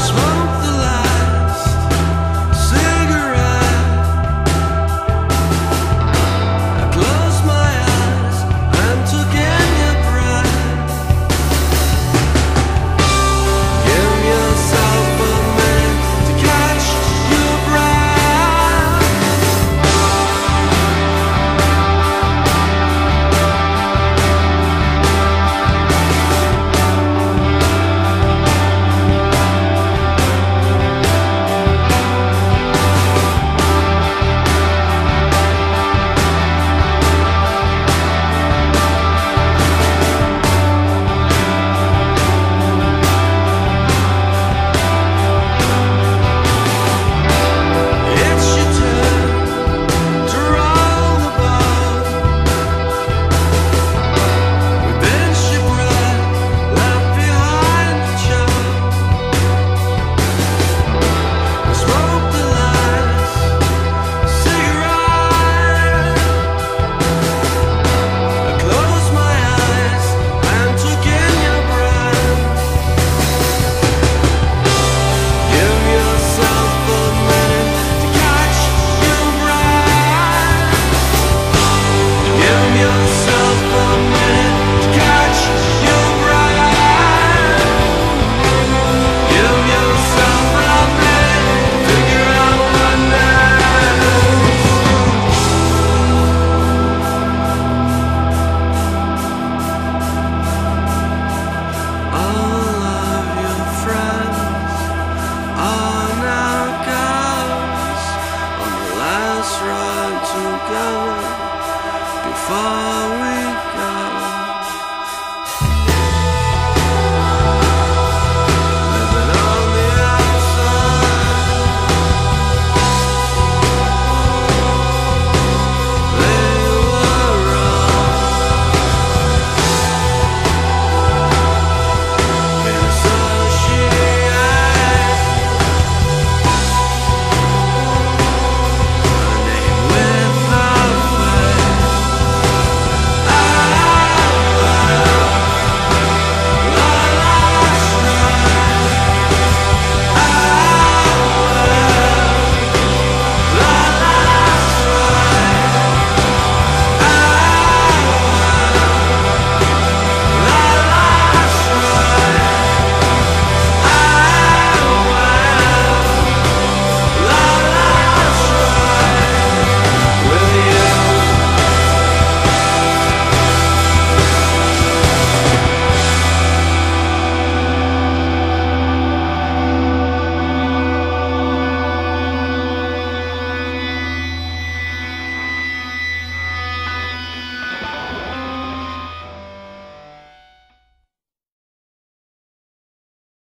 Christmas. far